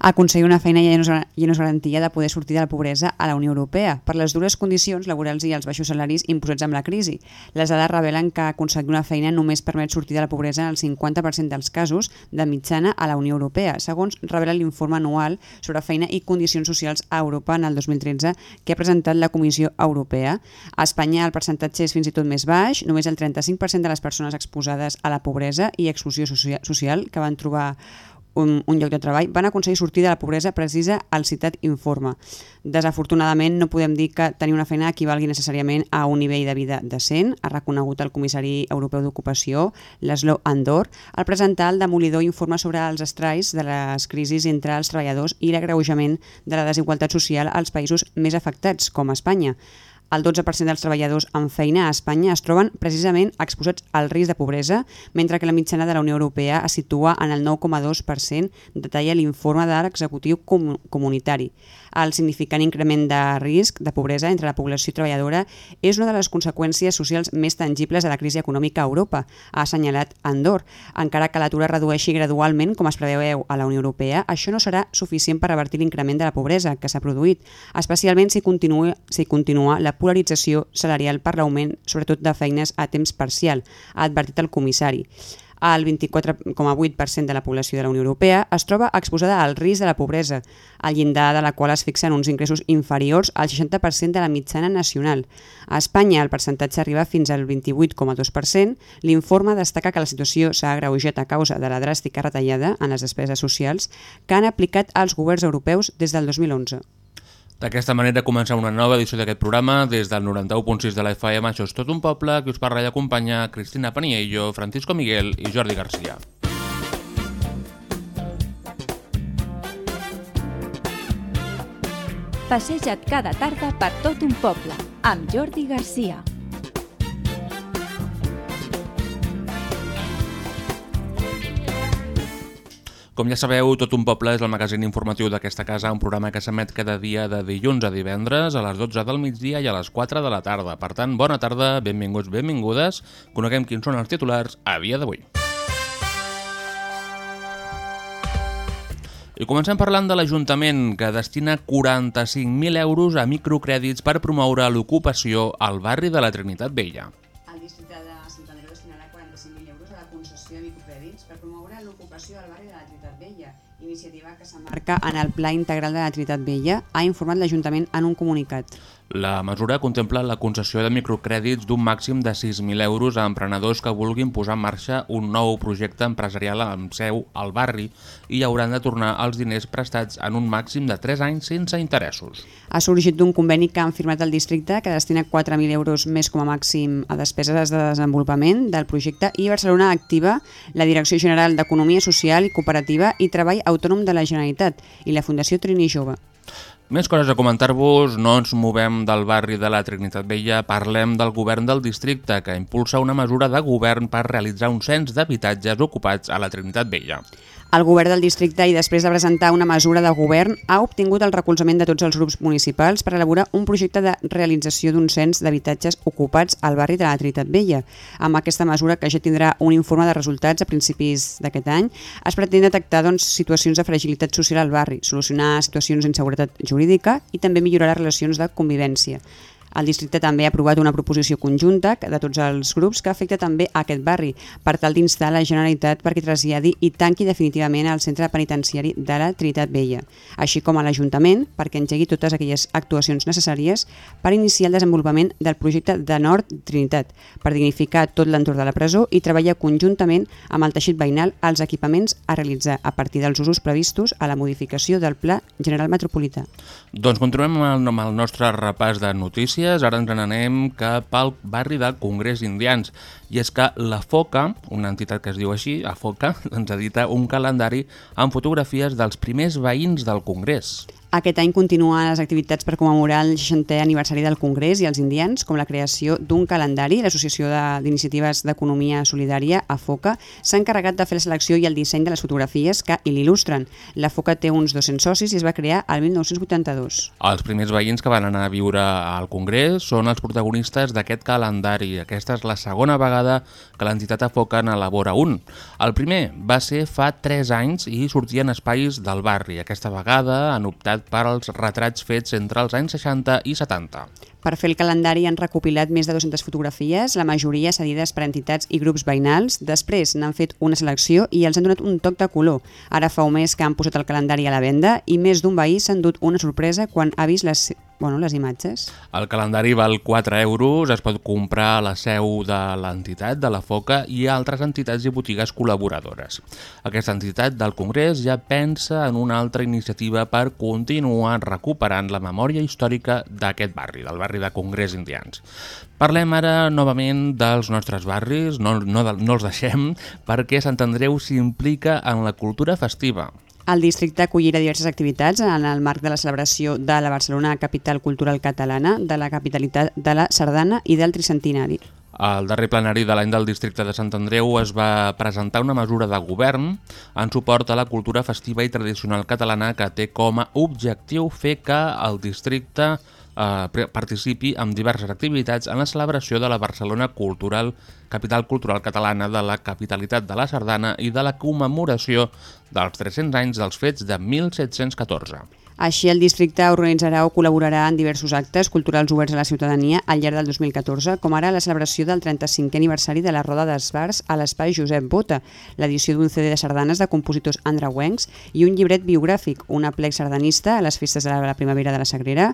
Aconseguir una feina ja no, ja no és garantia de poder sortir de la pobresa a la Unió Europea, per les dures condicions laborals i els baixos salaris imposats amb la crisi. Les dades revelen que aconseguir una feina només permet sortir de la pobresa en el 50% dels casos de mitjana a la Unió Europea, segons revela l'informe anual sobre feina i condicions socials a Europa en el 2013 que ha presentat la Comissió Europea. A Espanya el percentatge és fins i tot més baix, només el 35% de les persones exposades a la pobresa i exclusió social que van trobar un, un lloc de treball, van aconseguir sortir de la pobresa precisa al citat informe. Desafortunadament, no podem dir que tenir una feina equivalgui necessàriament a un nivell de vida decent, ha reconegut el comissari europeu d'ocupació, Laszlo Andor, al presentar el demolidor informe sobre els estralls de les crisis entre els treballadors i l'agreujament de la desigualtat social als països més afectats, com Espanya. El 12% dels treballadors amb feina a Espanya es troben precisament exposats al risc de pobresa, mentre que la mitjana de la Unió Europea es situa en el 9,2%, detalla l'informe de l'executiu com comunitari. El significant increment de risc de pobresa entre la població treballadora és una de les conseqüències socials més tangibles de la crisi econòmica a Europa, ha assenyalat Andor. Encara que l'atur es redueixi gradualment, com es preveu a la Unió Europea, això no serà suficient per revertir l'increment de la pobresa que s'ha produït, especialment si continua, si continua la polarització salarial per l'augment, sobretot de feines a temps parcial, ha advertit el comissari el 24,8% de la població de la Unió Europea es troba exposada al risc de la pobresa, al llindar de la qual es fixen uns ingressos inferiors al 60% de la mitjana nacional. A Espanya el percentatge arriba fins al 28,2%. L'informe destaca que la situació s'ha agreujat a causa de la dràstica retallada en les despeses socials que han aplicat els governs europeus des del 2011. D'aquesta manera comença una nova edició d'aquest programa des del 91.6 de la FM. Això és tot un poble, que us parla i acompanya Cristina Paniello, Francisco Miguel i Jordi Garcia. Passeja't cada tarda per tot un poble amb Jordi Garcia. Com ja sabeu, Tot un poble és el magazín informatiu d'aquesta casa, un programa que s'emet cada dia de dilluns a divendres a les 12 del migdia i a les 4 de la tarda. Per tant, bona tarda, benvinguts, benvingudes. Coneguem quins són els titulars a dia d'avui. I comencem parlant de l'Ajuntament, que destina 45.000 euros a microcrèdits per promoure l'ocupació al barri de la Trinitat Vella. S'emmarca en el Pla Integral de la Trinitat Vella, ha informat l'Ajuntament en un comunicat. La mesura contempla la concessió de microcrèdits d'un màxim de 6.000 euros a emprenedors que vulguin posar en marxa un nou projecte empresarial amb seu al barri i hauran de tornar els diners prestats en un màxim de 3 anys sense interessos. Ha sorgit d'un conveni que han firmat el districte que destina 4.000 euros més com a màxim a despeses de desenvolupament del projecte i Barcelona activa la Direcció General d'Economia Social i Cooperativa i Treball Autònom de la Generalitat i la Fundació Trini Jove. Més coses a comentar-vos, no ens movem del barri de la Trinitat Vella, parlem del govern del districte, que impulsa una mesura de govern per realitzar un cens d'habitatges ocupats a la Trinitat Vella. El govern del districte, i després de presentar una mesura de govern, ha obtingut el recolzament de tots els grups municipals per elaborar un projecte de realització d'un cens d'habitatges ocupats al barri de la Trinitat Vella. Amb aquesta mesura, que ja tindrà un informe de resultats a principis d'aquest any, es pretén detectar doncs, situacions de fragilitat social al barri, solucionar situacions d'inseguretat jurídica i també millorar les relacions de convivència. El districte també ha aprovat una proposició conjunta de tots els grups que afecta també a aquest barri, per tal d'instar la Generalitat perquè traslladi i tanqui definitivament el centre penitenciari de la Trinitat Vella, així com a l'Ajuntament perquè engegui totes aquelles actuacions necessàries per iniciar el desenvolupament del projecte de Nord Trinitat, per dignificar tot l'entorn de la presó i treballar conjuntament amb el teixit veïnal als equipaments a realitzar a partir dels usos previstos a la modificació del Pla General Metropolità. Doncs continuem amb el nostre repàs de notícies. Ara ens n'anem cap al barri del Congrés Indians. i és que la FOCA, una entitat que es diu així, a FOCA, ens edita un calendari amb fotografies dels primers veïns del Congrés. Aquest any continuen les activitats per commemorar el 60è aniversari del Congrés i els indians, com la creació d'un calendari. L'Associació d'Iniciatives d'Economia Solidària, AFOCA, s'ha encarregat de fer la selecció i el disseny de les fotografies que l'il·lustren. La FOCA té uns 200 socis i es va crear el 1982. Els primers veïns que van anar a viure al Congrés són els protagonistes d'aquest calendari. Aquesta és la segona vegada que l'entitat AFOCA n'elabora un. El primer va ser fa 3 anys i sortien espais del barri. Aquesta vegada han optat per als retrats fets entre els anys 60 i 70. Per fer el calendari han recopilat més de 200 fotografies, la majoria cedides per entitats i grups veïnals. Després n'han fet una selecció i els han donat un toc de color. Ara fa un mes que han posat el calendari a la venda i més d'un veí s'ha endut una sorpresa quan ha vist les, bueno, les imatges. El calendari val 4 euros, es pot comprar a la seu de l'entitat, de la FOCA i a altres entitats i botigues col·laboradores. Aquesta entitat del Congrés ja pensa en una altra iniciativa per continuar recuperant la memòria històrica d'aquest barri, del barri de Congrés Indians. Parlem ara novament dels nostres barris, no, no, no els deixem, perquè Sant Andreu s'implica en la cultura festiva. El districte acollirà diverses activitats en el marc de la celebració de la Barcelona Capital Cultural Catalana, de la capitalitat de la Sardana i del Tricentinari. Al darrer plenari de l'any del districte de Sant Andreu es va presentar una mesura de govern en suport a la cultura festiva i tradicional catalana que té com a objectiu fer que el districte eh, participi en diverses activitats en la celebració de la Barcelona Cultural, capital cultural catalana de la capitalitat de la Sardana i de la commemoració dels 300 anys dels fets de 1714. Així, el districte organitzarà o col·laborarà en diversos actes culturals oberts a la ciutadania al llarg del 2014, com ara la celebració del 35è aniversari de la Roda d'Esbars a l'espai Josep Bota, l'edició d'un CD de sardanes de compositors andreuencs i un llibret biogràfic, un aplec sardanista a les festes de la primavera de la Sagrera,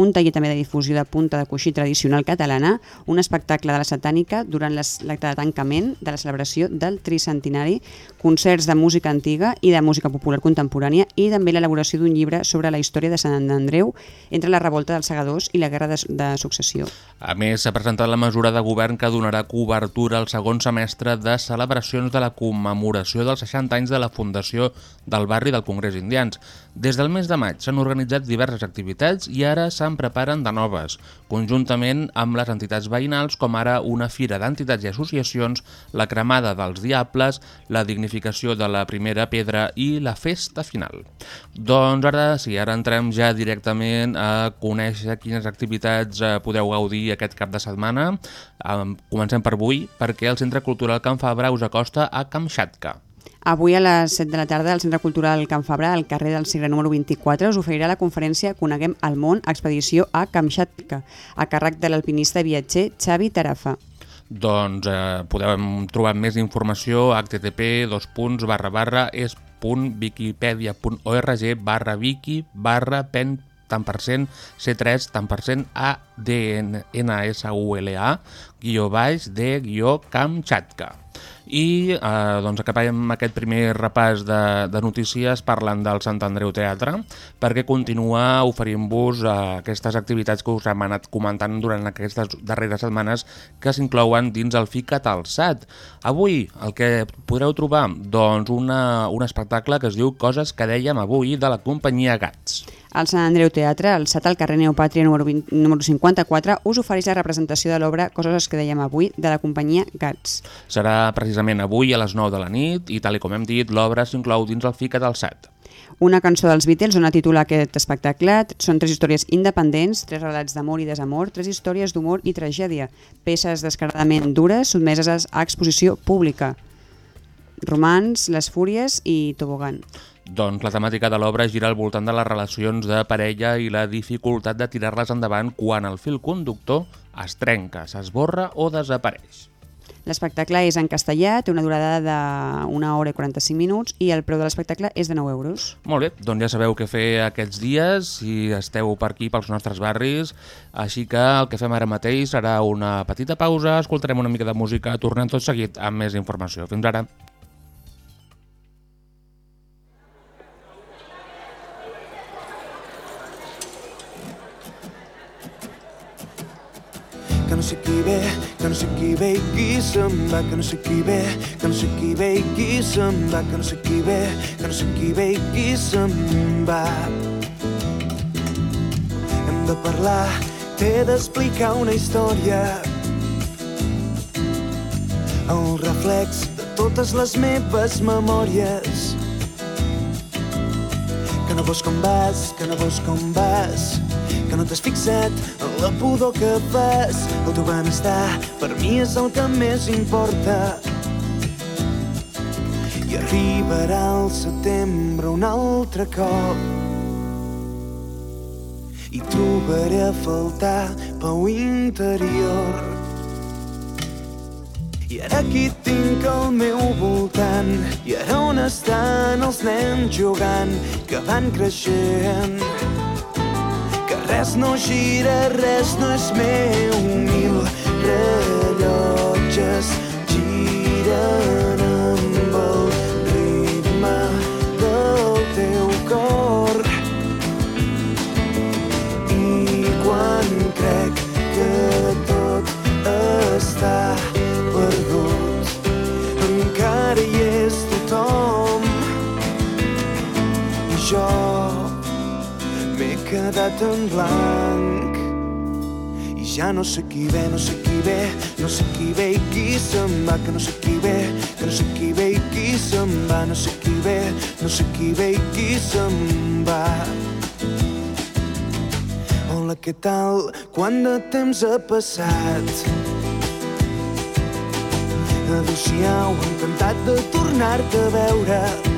un taller també de difusió de punta de coixí tradicional catalana, un espectacle de la satànica durant l'acte de tancament de la celebració del tricentinari, concerts de música antiga i de música popular contemporània i també l'elaboració d'un llibre sobre la història de Sant Andreu entre la revolta dels segadors i la guerra de, de successió. A més, s'ha presentat la mesura de govern que donarà cobertura al segon semestre de celebracions de la commemoració dels 60 anys de la fundació del barri del Congrés Indians. Des del mes de maig s'han organitzat diverses activitats i ara se'n preparen de noves, conjuntament amb les entitats veïnals com ara una fira d'entitats i associacions, la cremada dels diables, la dignificació de la primera pedra i la festa final. Doncs ara sí, ara entrem ja directament a conèixer quines activitats eh, podeu gaudir aquest cap de setmana. Comencem per avui, perquè el Centre Cultural Can Fabra us acosta a Kamchatka. Avui a les 7 de la tarda al Centre Cultural Can Fabra, al carrer del Segre número 24, us oferirà la conferència Coneguem el món, expedició a Kamchatka, a càrrec de l'alpinista viatger Xavi Tarafa. Doncs eh, podeu trobar més informació a http es.wikipedia.org barra wiki barra pen tant per cent C3 tant per cent A D N S U L A guió baix de guió Kamchatka. I eh, doncs acabem aquest primer repàs de, de notícies parlant del Sant Andreu Teatre perquè continua oferint-vos eh, aquestes activitats que us hem anat comentant durant aquestes darreres setmanes que s'inclouen dins el FICAT al SAT. Avui el que podreu trobar doncs una, un espectacle que es diu Coses que dèiem avui de la companyia Gats. El Sant Andreu Teatre, al SAT al carrer Neopàtria número, 20, número 54, us ofereix la representació de l'obra Coses que dèiem avui de la companyia Gats. Serà precisament avui a les 9 de la nit i tal i com hem dit, l'obra s'inclou dins el FICAT al SAT. Una cançó dels Beatles dona títol a aquest espectacle. Són tres històries independents, tres relats d'amor i desamor, tres històries d'humor i tragèdia, peces descaradament dures sotmeses a exposició pública. Romans, Les Fúries i Tobogan. Doncs la temàtica de l'obra gira al voltant de les relacions de parella i la dificultat de tirar-les endavant quan el fil conductor es trenca, s'esborra o desapareix. L'espectacle és en castellà, té una durada d'una hora i 45 minuts i el preu de l'espectacle és de 9 euros. Molt bé, doncs ja sabeu què fer aquests dies si esteu per aquí, pels nostres barris. Així que el que fem ara mateix serà una petita pausa, escoltarem una mica de música, tornem tot seguit amb més informació. Fins ara. Sé qui ve, que no sé qui ve i qui se'n va, que no sé qui ve, que no sé qui ve i qui se'n va, que no sé qui ve, que no sé qui ve i qui se'n va. Hem de parlar, t'he d'explicar una història. El reflex de totes les meves memòries. No veus com vas, que no veus com vas, que no t'has fixat en la pudor que fas. El teu benestar per mi és el que més importa. I arribarà el setembre un altre cop i trobaré a faltar pau interior. Ara aquí tinc al meu voltant i ara on estan els nens jugant que van creixent. Que res no gira, res no és meu mil rellotges giren amb el ritme teu cor. I quan crec que tot està quedat en blanc i ja no sé qui ve, no sé qui ve, no sé qui ve i qui se'n va, que no sé qui ve, que no sé qui ve i qui se'n va, no sé qui ve, no sé qui ve i qui se'n va. Hola, què tal? Quant de temps ha passat? Adéu-siau, encantat de tornar-te a veure.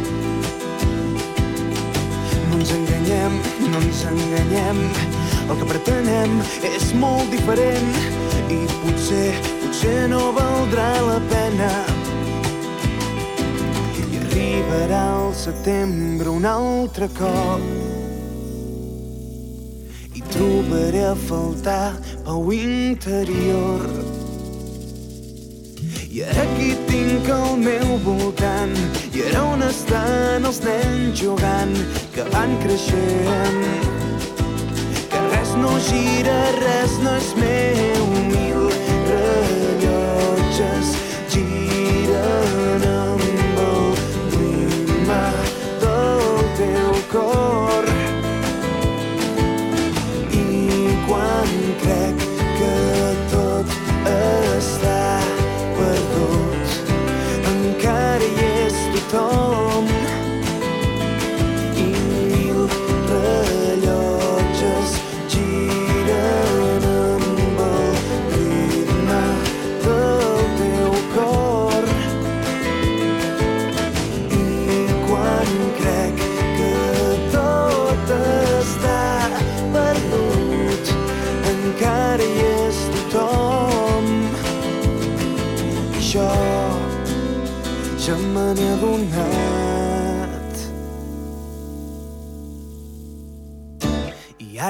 Ens enganyem, no ens enganyem. El que pretenem és molt diferent i potser, potser no valdrà la pena. I arribarà el setembre un altre cop i trobaré a faltar pau interior. I ara aquí tinc al meu voltant i ara on estan els nens jugant que van creixent que res no gira, res no és meu mil rellotges giren amb el ritme del teu cor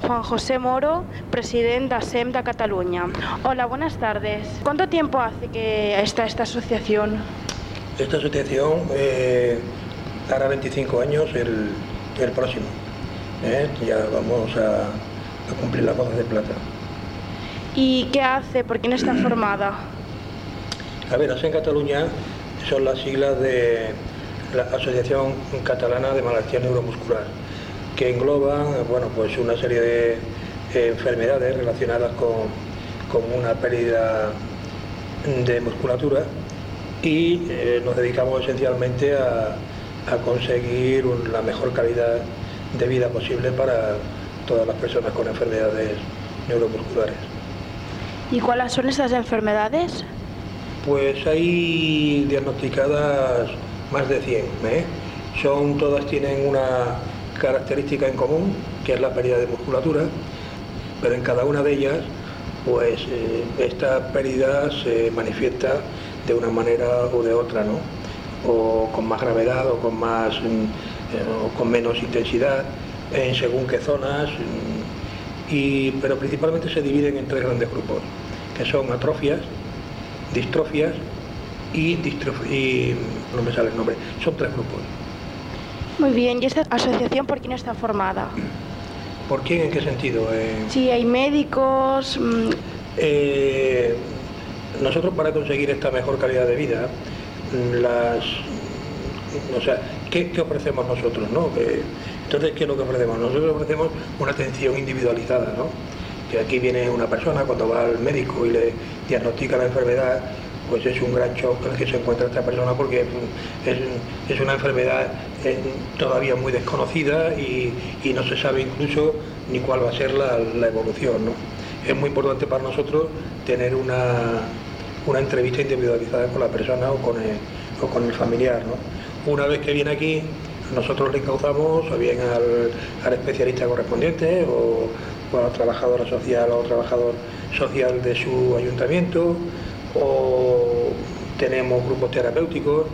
Juan José Moro, president de SEM de Cataluña. Hola, buenas tardes. ¿Cuánto tiempo hace que está esta asociación? Esta asociación eh, hará 25 años el, el próximo. ¿eh? Ya vamos a, a cumplir las bodas de plata. ¿Y qué hace? ¿Por quién está formada? A ver, ASEN Cataluña son las siglas de la Asociación Catalana de Malaltía Neuromuscular, que engloban bueno, pues una serie de eh, enfermedades relacionadas con, con una pérdida de musculatura y eh, nos dedicamos esencialmente a, a conseguir un- la mejor calidad de vida posible para todas las personas con enfermedades neuromusculares. ¿Y cuáles son estas enfermedades? Pues hay diagnosticadas más de 100. ¿eh? Son, todas tienen una característica en común, que es la pérdida de musculatura, pero en cada una de ellas, pues eh, esta pérdida se manifiesta de una manera o de otra, ¿no? O con más gravedad o con más mm, eh, o con menos intensidad, en según qué zonas, mm, y, pero principalmente se dividen en tres grandes grupos, que son atrofias, distrofias y, distrof- y no me sale el nombre, son tres grupos. Muy bien, ¿y esta asociación por quién está formada? ¿Por quién? ¿En qué sentido? Eh, Sí, hay médicos, mm, eh, nosotros para conseguir esta mejor calidad de vida, mm, las, o sea, ¿qué, qué ofrecemos nosotros? No? Entonces, ¿qué es lo que ofrecemos? Nosotros ofrecemos una atención individualizada, ¿no? Que aquí viene una persona cuando va al médico y le diagnostica la enfermedad, pues es un gran shock el que se encuentra esta persona porque mm, es, es una enfermedad eh, todavía muy desconocida y, no se sabe incluso ni cuál va a ser la, la evolución. ¿no? Es muy importante para nosotros tener una, una entrevista individualizada con la persona o con el, o con el familiar. ¿no? Una vez que viene aquí, nosotros le encauzamos o bien al, al especialista correspondiente o, o a la trabajadora social o trabajador social de su ayuntamiento o tenemos grupos terapéuticos,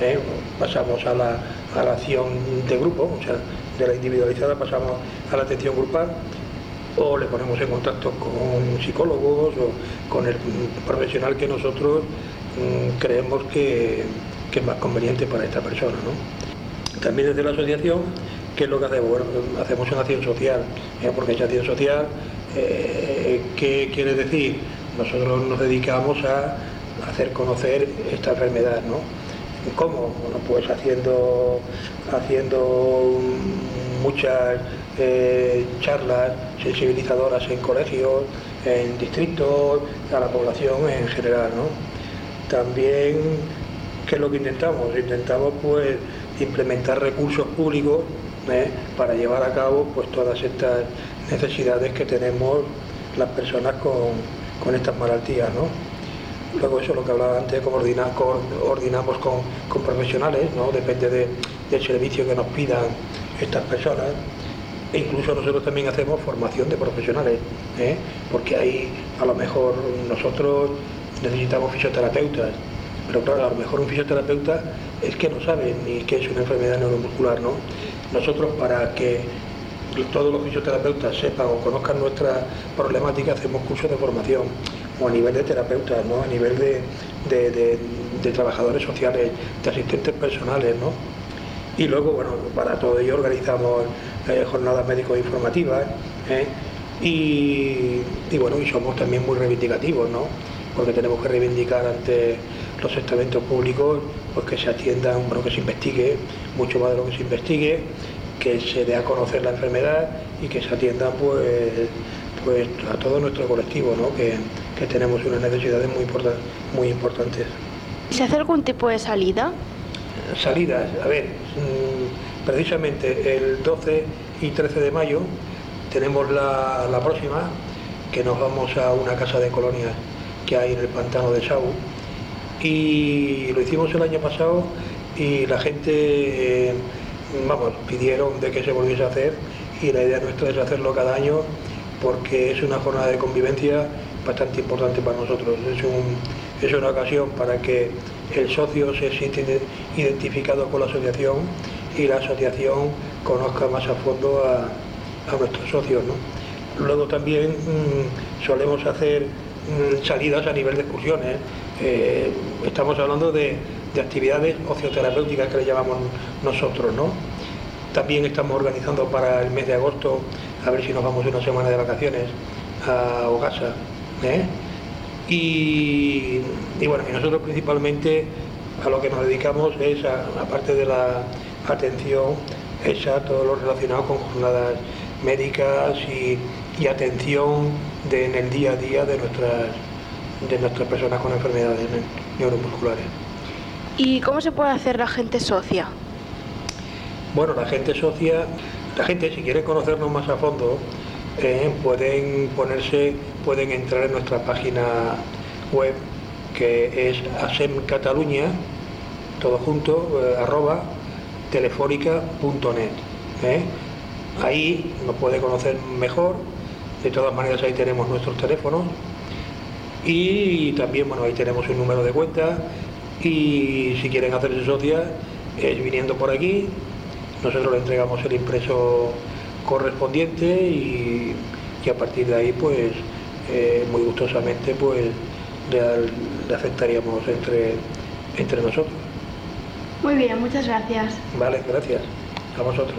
¿eh? pasamos a la, a la acción de grupo, o sea, de la individualizada pasamos a la atención grupal o le ponemos en contacto con psicólogos o con el profesional que nosotros mm, creemos que, que es más conveniente para esta persona. ¿no? También desde la asociación, ¿qué es lo que hacemos? Hacemos una acción social, ¿eh? porque esa acción social, eh, ¿qué quiere decir? Nosotros nos dedicamos a hacer conocer esta enfermedad, ¿no? ¿Cómo? Bueno, pues haciendo, haciendo muchas eh, charlas sensibilizadoras en colegios, en distritos, a la población en general, ¿no? También, ¿qué es lo que intentamos? Intentamos pues implementar recursos públicos ¿eh? para llevar a cabo pues todas estas necesidades que tenemos las personas con, con estas malaltías, ¿no? Luego eso, lo que hablaba antes, coordina- coordinamos con, con profesionales, ¿no? depende de- del servicio que nos pidan estas personas. E incluso nosotros también hacemos formación de profesionales, ¿eh? porque ahí a lo mejor nosotros necesitamos fisioterapeutas, pero claro, a lo mejor un fisioterapeuta es que no sabe ni qué es una enfermedad neuromuscular, ¿no? Nosotros para que todos los fisioterapeutas sepan o conozcan nuestra problemática, hacemos cursos de formación, a nivel de terapeutas, ¿no? a nivel de, de- trabajadores sociales, de asistentes personales. ¿no? Y luego, bueno, para todo ello organizamos eh, jornadas médicos informativas ¿eh? y, bueno, y somos también muy reivindicativos, ¿no? porque tenemos que reivindicar ante los estamentos públicos pues que se atiendan, bueno, que se investigue mucho más de lo que se investigue, que se dé a conocer la enfermedad y que se atiendan pues, pues a todo nuestro colectivo, ¿no? que, que tenemos unas necesidades muy, importan- muy importantes. ¿se hace algún tipo de salida? Salidas, a ver, mm, precisamente el 12 y 13 de mayo tenemos la, la próxima, que nos vamos a una casa de colonias que hay en el pantano de Sau. Y lo hicimos el año pasado y la gente, eh, vamos, pidieron de que se volviese a hacer y la idea nuestra es hacerlo cada año porque es una jornada de convivencia bastante importante para nosotros. Es, un- es una ocasión para que el socio se siente ide- identificado con la asociación y la asociación conozca más a fondo a, a nuestros socios. ¿no? Luego también mm, solemos hacer mm, salidas a nivel de excursiones. Eh, estamos hablando de, de actividades ocioterapéuticas que le llamamos nosotros. ¿no? También estamos organizando para el mes de agosto, a ver si nos vamos una semana de vacaciones a Ogasa. ¿eh? Y, bueno, y nosotros principalmente a lo que nos dedicamos es, a- aparte de la atención, es a todo lo relacionado con jornadas médicas y, atención en el día a día de nuestras, de nuestras personas con enfermedades ne- neuromusculares. ¿Y cómo se puede hacer la gente socia? Bueno, la gente socia, la gente si quiere conocernos más a fondo, eh, pueden ponerse, pueden entrar en nuestra página web que es ASEM Cataluña, todo junto, eh, arroba telefónica.net. ¿eh? Ahí nos puede conocer mejor, de todas maneras ahí tenemos nuestros teléfonos y también bueno ahí tenemos un número de cuenta y si quieren hacerse socias es viniendo por aquí nosotros le entregamos el impreso correspondiente y, y a partir de ahí pues eh, muy gustosamente pues le, le aceptaríamos entre, entre nosotros. Muy bien, muchas gracias. vale gracias. A vosotros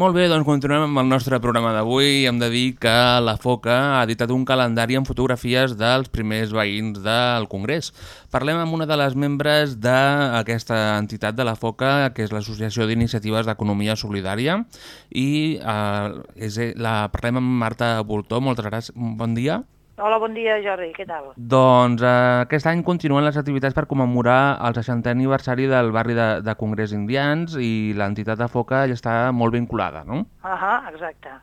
Molt bé, doncs continuem amb el nostre programa d'avui. Hem de dir que la FOCA ha editat un calendari amb fotografies dels primers veïns del Congrés. Parlem amb una de les membres d'aquesta entitat de la FOCA, que és l'Associació d'Iniciatives d'Economia Solidària, i eh, és, la, parlem amb Marta Voltó. Moltes gràcies. Bon dia. Hola, bon dia, Jordi, què tal? Doncs eh, aquest any continuen les activitats per commemorar el 60è aniversari del barri de, de Congrés Indians i l'entitat de FOCA ja està molt vinculada, no? Ahà, exacte.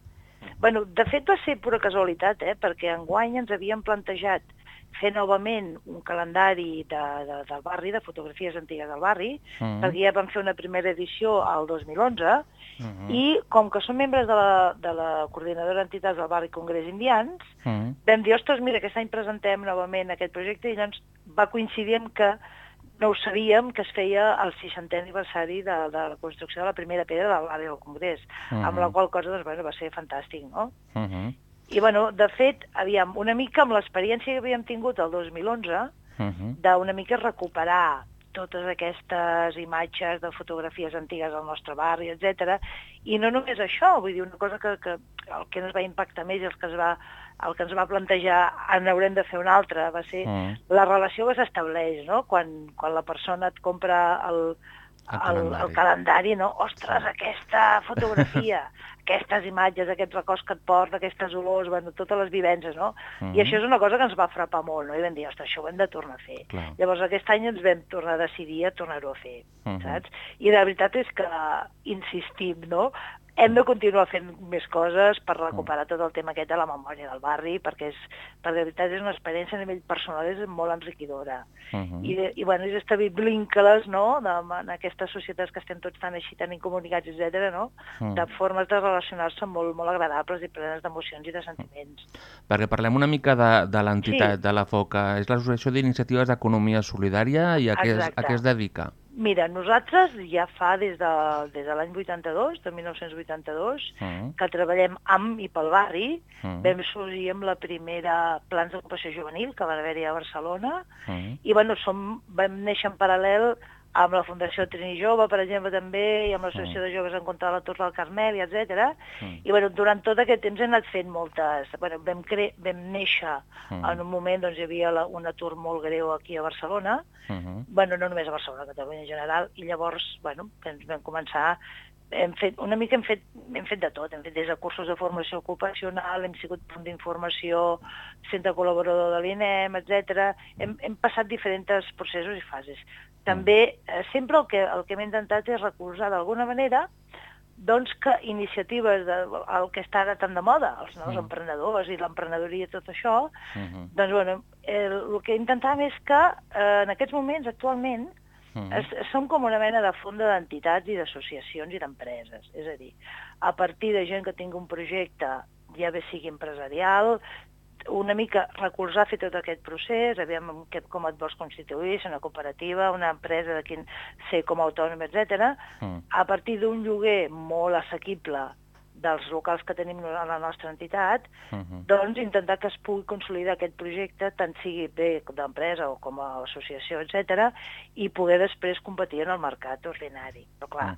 Bueno, de fet va ser pura casualitat, eh? perquè enguany ens havíem plantejat fer novament un calendari de, de, del barri, de fotografies antigues del barri, Mhm. perquè ja vam fer una primera edició al 2011, Mhm. i com que som membres de la, de la coordinadora d'entitats del barri Congrés Indians, vam dir, ostres, mira, aquest any presentem novament aquest projecte i llavors va coincidir amb que no ho sabíem, que es feia el 60è aniversari de, de la construcció de la primera pedra del barri del Congrés, Mhm. amb la qual cosa doncs, bueno, va ser fantàstic, no? Uh -huh. I, bueno, de fet, aviam, una mica amb l'experiència que havíem tingut el 2011, Uh -huh. d'una mica recuperar totes aquestes imatges de fotografies antigues del nostre barri, etc. I no només això, vull dir, una cosa que, que el que ens va impactar més i el que, es va, el que ens va plantejar en haurem de fer un altre va ser Mm. la relació que s'estableix, no? Quan, quan la persona et compra el, el, el, el calendari, no? Ostres, aquesta fotografia, aquestes imatges, aquests records que et porta, aquestes olors, bueno, totes les vivències, no? Mhm. I això és una cosa que ens va frapar molt, no? I vam dir, ostres, això ho hem de tornar a fer. Clar. Llavors aquest any ens vam tornar a decidir a tornar-ho a fer, Mhm. saps? I la veritat és que insistim, no?, hem de continuar fent més coses per recuperar tot el tema aquest de la memòria del barri, perquè és, per de veritat és una experiència a nivell personal és molt enriquidora. Uh -huh. I, de- i bueno, és establir vincles, no?, de, en aquestes societats que estem tots tan així, tan incomunicats, etc. no?, Mm. de formes de relacionar-se molt, molt agradables i plenes d'emocions i de sentiments. Perquè parlem una mica de, de l'entitat, Sí. de la FOCA. És l'Associació d'Iniciatives d'Economia Solidària i a què, es, a què es dedica? Mira, nosaltres ja fa des de, des de l'any 82, de 1982, Mm. que treballem amb i pel barri, Mm. vam sorgir amb la primera plans d'ocupació juvenil que va haver-hi a Barcelona, Mm. i bueno, som, vam néixer en paral·lel amb la Fundació Trini Jove, per exemple, també, i amb l'Associació de Joves en contra de la Torre del Carmel, i etc. Mm. I bueno, durant tot aquest temps hem anat fent moltes... Bueno, vam, cre... vam néixer Mm. en un moment, doncs hi havia la, un atur molt greu aquí a Barcelona, Mm. bueno, no només a Barcelona, a Catalunya en general, i llavors, bueno, ens vam començar, hem fet, una mica hem fet, hem fet de tot, hem fet des de cursos de formació ocupacional, hem sigut punt d'informació, centre col·laborador de l'INEM, etc. Hem, hem passat diferents processos i fases. També, eh, sempre el que, el que hem intentat és recolzar d'alguna manera doncs que iniciatives, de, el que està ara tan de moda, els nous Mm. emprenedors i l'emprenedoria i tot això, Mm. doncs, bueno, el, el que intentàvem és que eh, en aquests moments, actualment, Mm. es, som com una mena de font d'entitats i d'associacions i d'empreses. És a dir, a partir de gent que tingui un projecte, ja bé sigui empresarial, una mica recolzar fer tot aquest procés, aviam què, com et vols constituir, si una cooperativa, una empresa de quin ser com a autònom, etc. Mm. A partir d'un lloguer molt assequible dels locals que tenim a la nostra entitat, Mm. doncs intentar que es pugui consolidar aquest projecte, tant sigui bé d'empresa o com a associació, etc, i poder després competir en el mercat ordinari. Però clar,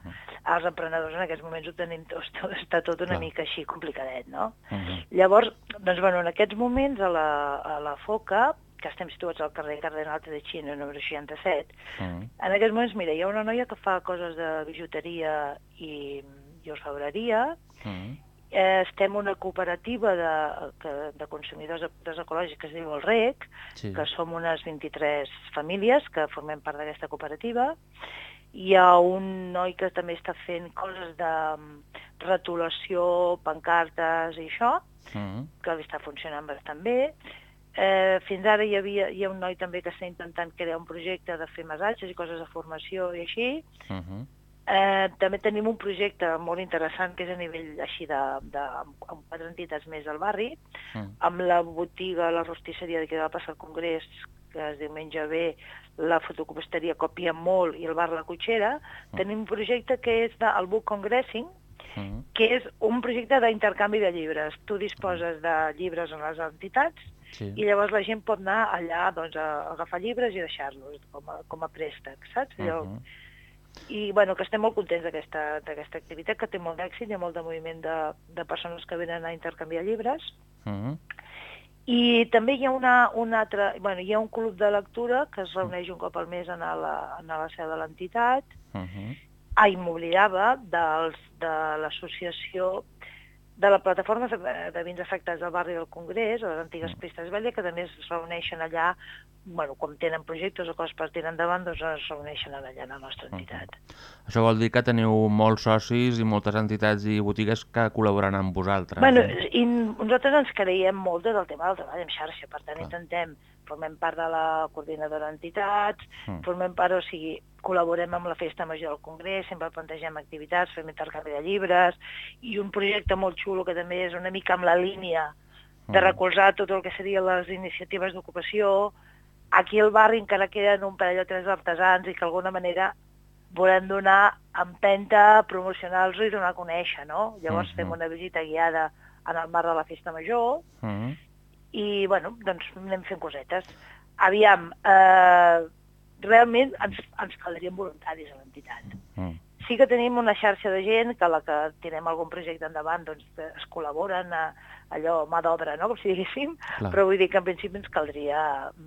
els emprenedors en aquests moments ho tenim tot, està tot una Clar. mica així complicadet, no? Mm. Llavors, doncs, bueno, en aquests moments a la, a la FOCA, que estem situats al carrer Cardenal Tedeschino, número 67, Mm. en aquests moments, mira, hi ha una noia que fa coses de bijuteria i, i orfebreria, Mm. eh, estem una cooperativa de, que, de consumidors de productes ecològics que es diu el REC, Sí. que som unes 23 famílies que formem part d'aquesta cooperativa. Hi ha un noi que també està fent coses de mm, retolació, pancartes i això, Mm. que li està funcionant bastant bé. Eh, fins ara hi, havia, hi ha un noi també que està intentant crear un projecte de fer massatges i coses de formació i així. Mm. Eh, també tenim un projecte molt interessant que és a nivell així de, de, amb, quatre entitats més del barri, Mm. amb la botiga, la rostisseria que va passar al Congrés, que es diumenge ve, la fotocopisteria Copia Molt i el bar La Cotxera, tenim un projecte que és de, el Book Congressing, Mm. que és un projecte d'intercanvi de llibres. Tu disposes de llibres en les entitats Sí. i llavors la gent pot anar allà doncs, a agafar llibres i deixar-los com, a, com a préstec, saps? Allò, Mhm. I bueno, que estem molt contents d'aquesta activitat, que té molt d'èxit, hi ha molt de moviment de, de persones que venen a intercanviar llibres. Mm. I també hi ha una, una altra, bueno, hi ha un club de lectura que es reuneix un cop al mes en la, en la seu de l'entitat. Mm. Ah, i m'oblidava de l'associació de la plataforma de, de vins afectats del barri del Congrés, les antigues pistes velles, que també es reuneixen allà, bueno, quan tenen projectes o coses per tirar endavant, doncs es reuneixen allà la nostra entitat. Això vol dir que teniu molts socis i moltes entitats i botigues que col·laboren amb vosaltres. Bueno, eh? i nosaltres ens creiem molt del tema del treball en xarxa, per tant intentem, formem part de la coordinadora d'entitats, Mm. formem part, o sigui, col·laborem amb la Festa Major del Congrés, sempre plantegem activitats, fem intercanvi de llibres, i un projecte molt xulo que també és una mica amb la línia de Mm. recolzar tot el que serien les iniciatives d'ocupació. Aquí al barri encara queden un parell o tres artesans i que d'alguna manera volem donar empenta, promocionar-los i donar a conèixer, no? Llavors Mhm. fem una visita guiada en el mar de la Festa Major Mm. I, bueno, doncs anem fent cosetes. Aviam, eh, realment ens, ens caldrien voluntaris a l'entitat. Mm. Sí que tenim una xarxa de gent que a la que tirem algun projecte endavant doncs, es col·laboren a allò, mà d'obra, no?, com si diguéssim, Clar. però vull dir que en principi ens caldria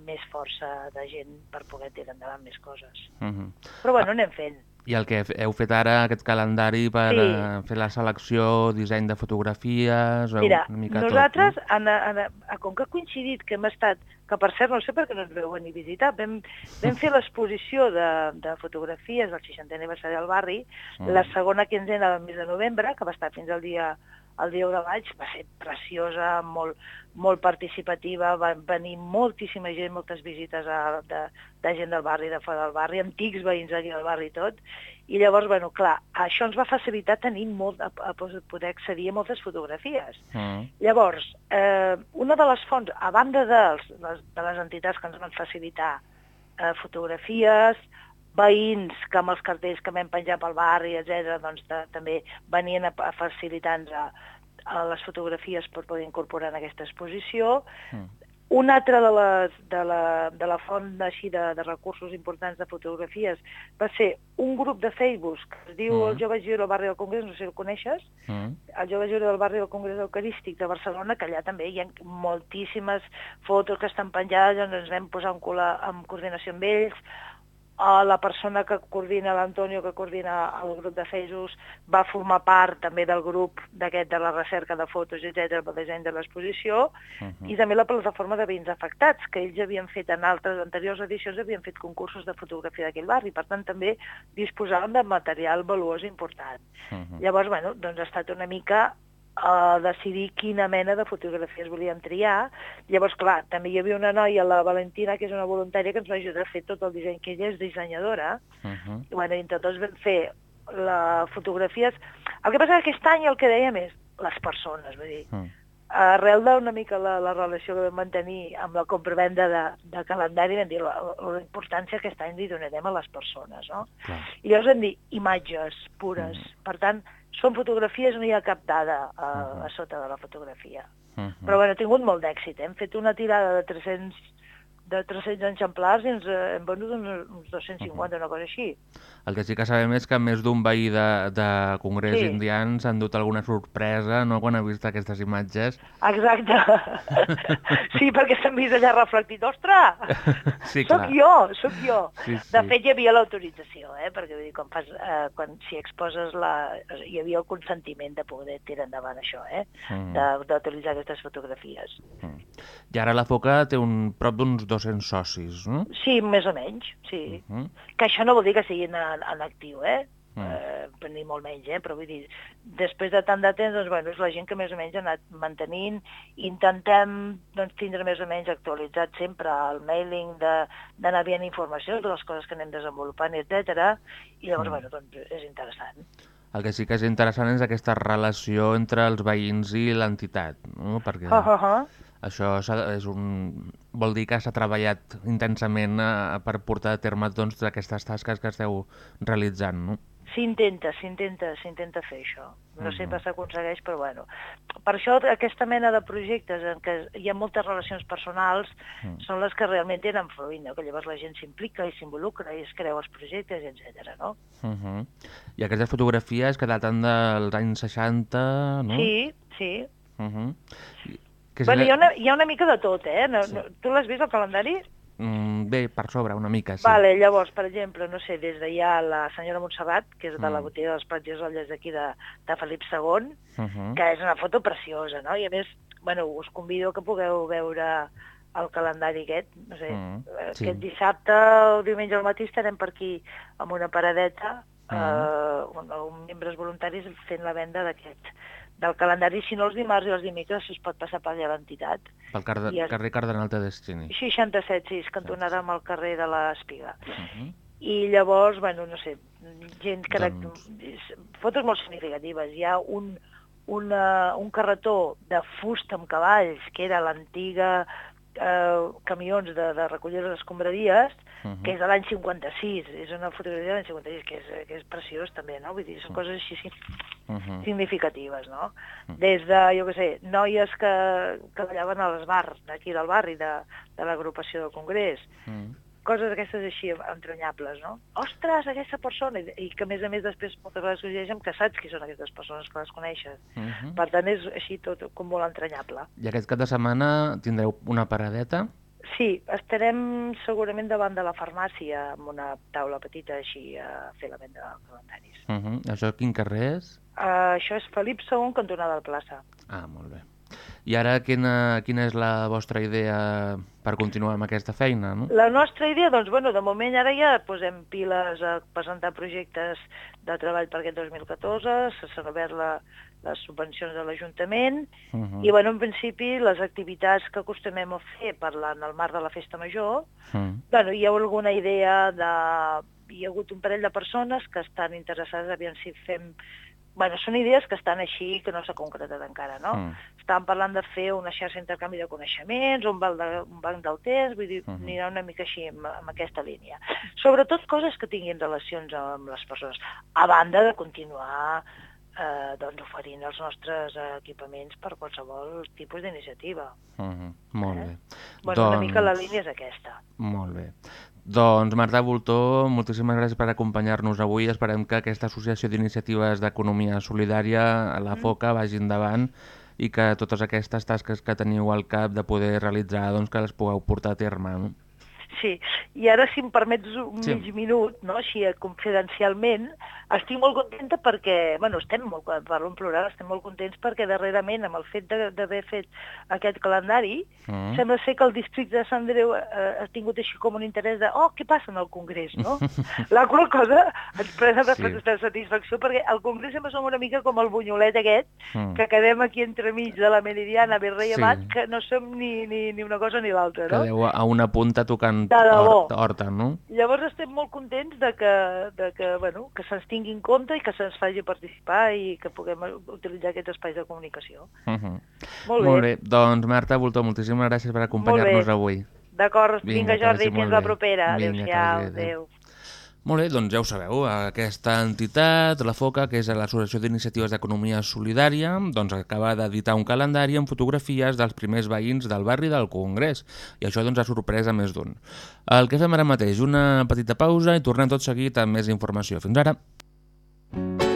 més força de gent per poder tirar endavant més coses. Mm. Però bueno, anem fent. I el que heu fet ara, aquest calendari per Sí. eh, fer la selecció, disseny de fotografies... Mira, una mica nosaltres, tot, en, en, en, com que ha coincidit que hem estat que per cert no sé per què no ens veu venir a visitar. Vam, vam fer l'exposició de, de fotografies del 60è aniversari del barri, Mm. la segona quinzena del mes de novembre, que va estar fins al dia el dia 1 de maig, va ser preciosa, molt, molt participativa, va venir moltíssima gent, moltes visites a, de, de gent del barri, de fora del barri, antics veïns aquí del barri i tot, i llavors, bueno, clar, això ens va facilitar tenir molt, a, a poder accedir a moltes fotografies. Mm. Llavors, eh, una de les fonts, a banda dels, les, de les entitats que ens van facilitar eh, fotografies, veïns que amb els cartells que vam penjar pel barri, etc, doncs de, també venien a, a facilitar-nos les fotografies per poder incorporar en aquesta exposició. Mm. Una altra de, les, de, la, de la font així de, de recursos importants de fotografies va ser un grup de Facebook que es diu Mm. El Jove Giro del Barri del Congrés, no sé si el coneixes, Mm. el Jove Jure del barri del Congrés Eucarístic de Barcelona, que allà també hi ha moltíssimes fotos que estan penjades, on ens vam posar en, cola, en coordinació amb ells, a la persona que coordina, l'Antonio, que coordina el grup de Facebook, va formar part també del grup d'aquest de la recerca de fotos, etc el disseny de l'exposició, Mhm. i també la plataforma de veïns afectats, que ells havien fet en altres anteriors edicions, havien fet concursos de fotografia d'aquell barri, per tant també disposaven de material valuós important. Mhm. Llavors, bueno, doncs ha estat una mica a decidir quina mena de fotografies volíem triar. Llavors, clar, també hi havia una noia, la Valentina, que és una voluntària, que ens va ajudar a fer tot el disseny, que ella és dissenyadora, Mhm. i bueno, entre tots vam fer la fotografies... El que passa que aquest any el que dèiem és les persones, vull dir, Mm. arrel d'una mica la, la relació que vam mantenir amb la compra-venda de, de calendari, vam dir la, la importància que aquest any li donarem a les persones, no? Clar. I llavors vam dir imatges pures. Per tant, són fotografies, no hi ha cap dada a, a sota de la fotografia. Mhm. Però bueno, ha tingut molt d'èxit. Hem fet una tirada de 300 de 300 exemplars i ens eh, hem venut uns, uns 250, una cosa així. El que sí que sabem és que més d'un veí de, de Congrés Sí. indians han dut alguna sorpresa no, quan ha vist aquestes imatges. Exacte. sí, perquè s'han vist allà reflectit. Ostres! Sí, Soc clar. jo, soc jo. Sí, De sí. fet, hi havia l'autorització, eh? perquè vull dir, quan fas, eh, quan, si exposes la... Hi havia el consentiment de poder tirar endavant això, eh? Mm. de- d'utilitzar aquestes fotografies. I ara la FOCA té un prop d'uns 200 socis, no? Sí, més o menys, sí. Mhm. Que això no vol dir que siguin en, en actiu, eh? Mm. Eh, per ni molt menys, eh? però vull dir, després de tant de temps, doncs, bueno, és la gent que més o menys ha anat mantenint, intentem doncs, tindre més o menys actualitzat sempre el mailing, d'anar veient informació de les coses que anem desenvolupant, etc. I llavors, Mm. bueno, doncs és interessant. El que sí que és interessant és aquesta relació entre els veïns i l'entitat, no? Perquè Uh -huh. Això és un... vol dir que s'ha treballat intensament eh, per portar a terme doncs, aquestes tasques que esteu realitzant, no? S'intenta, s'intenta, s'intenta fer això. No Mhm. sempre s'aconsegueix, però bueno. Per això aquesta mena de projectes en què hi ha moltes relacions personals Mm. són les que realment tenen fluint, no? que llavors la gent s'implica i s'involucra i es creu els projectes, etc. no? Uh -huh. I aquestes fotografies que daten dels anys 60, no? Sí, sí. Uh -huh. Que bueno, hi ha, una, hi ha una mica de tot, eh? No, no, tu l'has vist, el calendari? Mm, bé, per sobre, una mica, sí. Vale, llavors, per exemple, no sé, des d'allà la senyora Montserrat, que és de la Mm. botiga dels Platges Olles d'aquí de, de Felip II, Uh -huh. que és una foto preciosa, no? I a més, bueno, us convido que pugueu veure el calendari aquest, no sé, Mm, eh, sí. aquest dissabte o diumenge al matí estarem per aquí amb una paradeta, Mm. eh, un, un membres voluntaris fent la venda d'aquest del calendari, si no els dimarts i els dimecres es pot passar per allà l'entitat. Pel carde I es- carrer Cardenal Tedescini. 67, sí, es cantonada amb el carrer de l'Espiga. Uh -huh. I llavors, bueno, no sé, gent que... Doncs- Fotos molt significatives. Hi ha un, una, un carretó de fusta amb cavalls, que era l'antiga eh, camions de, de recollir les escombraries, Mhm. que és de l'any 56, és una fotografia de l'any 56, que és, que és preciós també, no? Vull dir, són coses així Uh -huh. significatives, no? Des de, jo què sé, noies que, que ballaven a les bars d'aquí del barri, de, de l'agrupació del Congrés, Mm. Coses d'aquestes així entranyables, no? Ostres, aquesta persona! I, que a més a més després moltes vegades sorgeixen que saps qui són aquestes persones que les coneixes. Uh -huh. Per tant, és així tot com molt entranyable. I aquest cap de setmana tindreu una paradeta? Sí, estarem segurament davant de la farmàcia amb una taula petita així a fer la venda de calendaris. Uh -huh. Això quin carrer és? Uh, això és Felip II, cantonada del plaça. Ah, molt bé. I ara quina, quina és la vostra idea per continuar amb aquesta feina? No? La nostra idea, doncs, bueno, de moment ara ja posem piles a presentar projectes de treball per aquest 2014, s'han obert la, les subvencions de l'Ajuntament Uh -huh. i, bueno, en principi, les activitats que acostumem a fer parlant en el marc de la Festa Major, Mm. bueno, hi ha alguna idea de... Hi ha hagut un parell de persones que estan interessades, aviam si fem... Bueno, són idees que estan així, que no s'ha concretat encara, no? Mm. Estàvem parlant de fer una xarxa d'intercanvi de coneixements, un banc, de, un banc del temps, vull dir, Mhm. anirà una mica així amb, amb aquesta línia. Sobretot coses que tinguin relacions amb les persones, a banda de continuar eh, doncs, oferint els nostres equipaments per qualsevol tipus d'iniciativa. Uh -huh. Molt bé. Eh? Bueno, doncs... una mica la línia és aquesta. Molt bé. Doncs Marta Voltó, moltíssimes gràcies per acompanyar-nos avui. Esperem que aquesta associació d'iniciatives d'economia solidària, la FOCA, vagi endavant i que totes aquestes tasques que teniu al cap de poder realitzar, doncs que les pugueu portar a terme. Sí, i ara, si em permets un Sí. mig minut, no? així eh, confidencialment, estic molt contenta perquè, bueno, estem molt, parlo en plural, estem molt contents perquè darrerament, amb el fet de- d'haver fet aquest calendari, Mm. sembla ser que el districte de Sant Andreu eh, ha tingut així com un interès de, oh, què passa en el Congrés, no? La qual cosa ens prena de Sí. sí. satisfacció perquè al Congrés sempre som una mica com el bunyolet aquest, Mm. que quedem aquí entremig de la Meridiana, Virrei Sí. Amat, que no som ni, ni, ni una cosa ni l'altra, no? Quedeu a una punta tocant De debò. horta, horta, no? Llavors estem molt contents de que, de que, bueno, que se'ns tingui en compte i que se'ns faci participar i que puguem utilitzar aquests espais de comunicació. Uh -huh. Molt bé. Molt bé. Doncs Marta Voltó, moltíssimes gràcies per acompanyar-nos avui. D'acord, Vinga, vinga, Jordi, fins la propera. Adéu-siau, adéu. adéu. Molt bé, doncs ja ho sabeu, aquesta entitat, la FOCA, que és l'Associació d'Iniciatives d'Economia Solidària, doncs acaba d'editar un calendari amb fotografies dels primers veïns del barri del Congrés, i això doncs ha sorprès a més d'un. El que fem ara mateix, una petita pausa i tornem tot seguit amb més informació. Fins ara! Què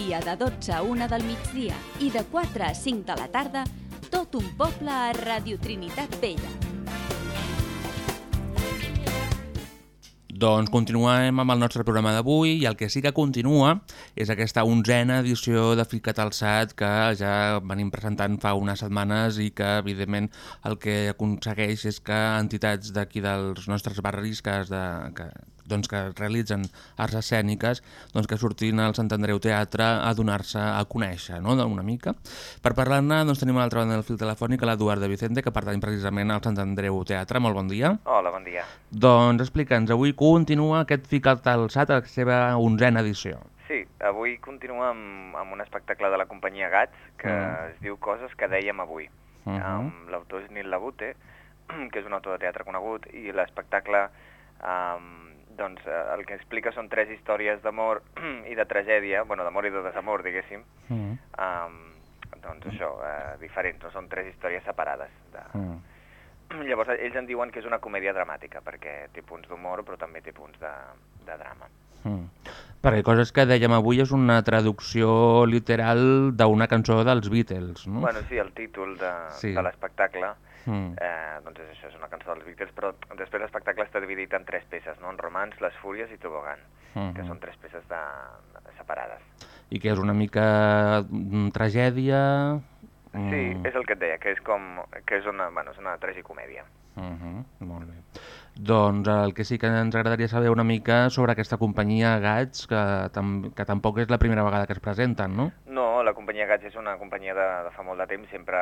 dia de 12 a 1 del migdia i de 4 a 5 de la tarda, tot un poble a Radio Trinitat Vella. Doncs continuem amb el nostre programa d'avui i el que sí que continua és aquesta onzena edició de Ficat al SAT que ja venim presentant fa unes setmanes i que evidentment el que aconsegueix és que entitats d'aquí dels nostres barris que, es de, que, doncs que realitzen arts escèniques doncs que surtin al Sant Andreu Teatre a donar-se a conèixer no? una mica. Per parlar-ne doncs, tenim a l'altra banda del fil telefònic l'Eduard de Vicente que pertany precisament al Sant Andreu Teatre. Molt bon dia. Hola, bon dia. Doncs explica'ns, avui continua aquest Ficat al SAT a la seva onzena edició. Sí, avui continua amb, amb un espectacle de la companyia Gats que Mm. es diu Coses que dèiem avui. Uh -huh. Amb l'autor és Nil Labute, que és un autor de teatre conegut, i l'espectacle um, doncs, eh, el que explica són tres històries d'amor i de tragèdia, bueno, d'amor i de desamor, diguéssim, Mm. um, doncs això, eh, diferents, no són tres històries separades. De... Mm. Llavors ells en diuen que és una comèdia dramàtica, perquè té punts d'humor però també té punts de, de drama. Mm. Perquè coses que dèiem avui és una traducció literal d'una cançó dels Beatles, no? Bueno, sí, el títol de, Sí. de l'espectacle, Mm. Eh, doncs això, és una cançó dels Beatles, però després l'espectacle està dividit en tres peces, no? en romans, les fúries i tobogan, Mhm. que són tres peces de, separades. I que és una mica mm, tragèdia... Sí, Mm. és el que et deia, que és com, que és una, bueno, és una tragicomèdia. Uh -huh, molt bé. Doncs el que sí que ens agradaria saber una mica sobre aquesta companyia Gats, que, tam que tampoc és la primera vegada que es presenten, no? No, la companyia Gats és una companyia de, de fa molt de temps, sempre,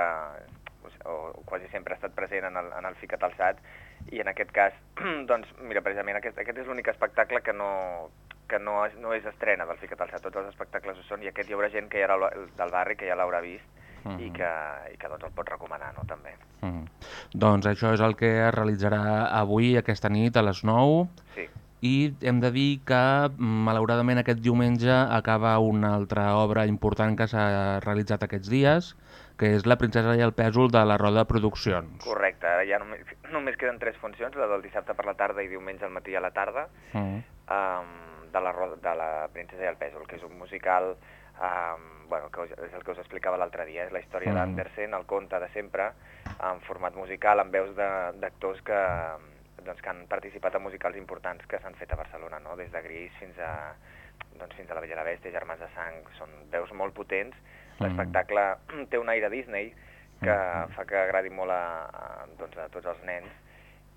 o, quasi sempre ha estat present en el, en el Ficat Alçat, i en aquest cas, doncs, mira, precisament aquest, aquest és l'únic espectacle que no, que no és, no és estrena del Ficat Alçat, tots els espectacles ho són, i aquest hi haurà gent que ja la, del barri que ja l'haurà vist, i que, i que doncs el pot recomanar, no, també. Mm. Doncs això és el que es realitzarà avui, aquesta nit, a les 9. Sí. I hem de dir que, malauradament, aquest diumenge acaba una altra obra important que s'ha realitzat aquests dies, que és La princesa i el pèsol de la Roda Produccions. Correcte, ara ja només, només queden tres funcions, la del dissabte per la tarda i diumenge al matí a la tarda, Mm. um, de, la, ro- de la princesa i el pèsol, que és un musical, um, bueno, que us- és el que us explicava l'altre dia, és la història Mhm. d'Andersen, el conte de sempre, en format musical, amb veus de- d'actors que, doncs, que han participat en musicals importants que s'han fet a Barcelona, no? des de Gris fins a, doncs, fins a La Bella i la Bèstia, Germans de Sang, són veus molt potents. L'espectacle té un aire Disney que fa que agradi molt a, a, doncs, a tots els nens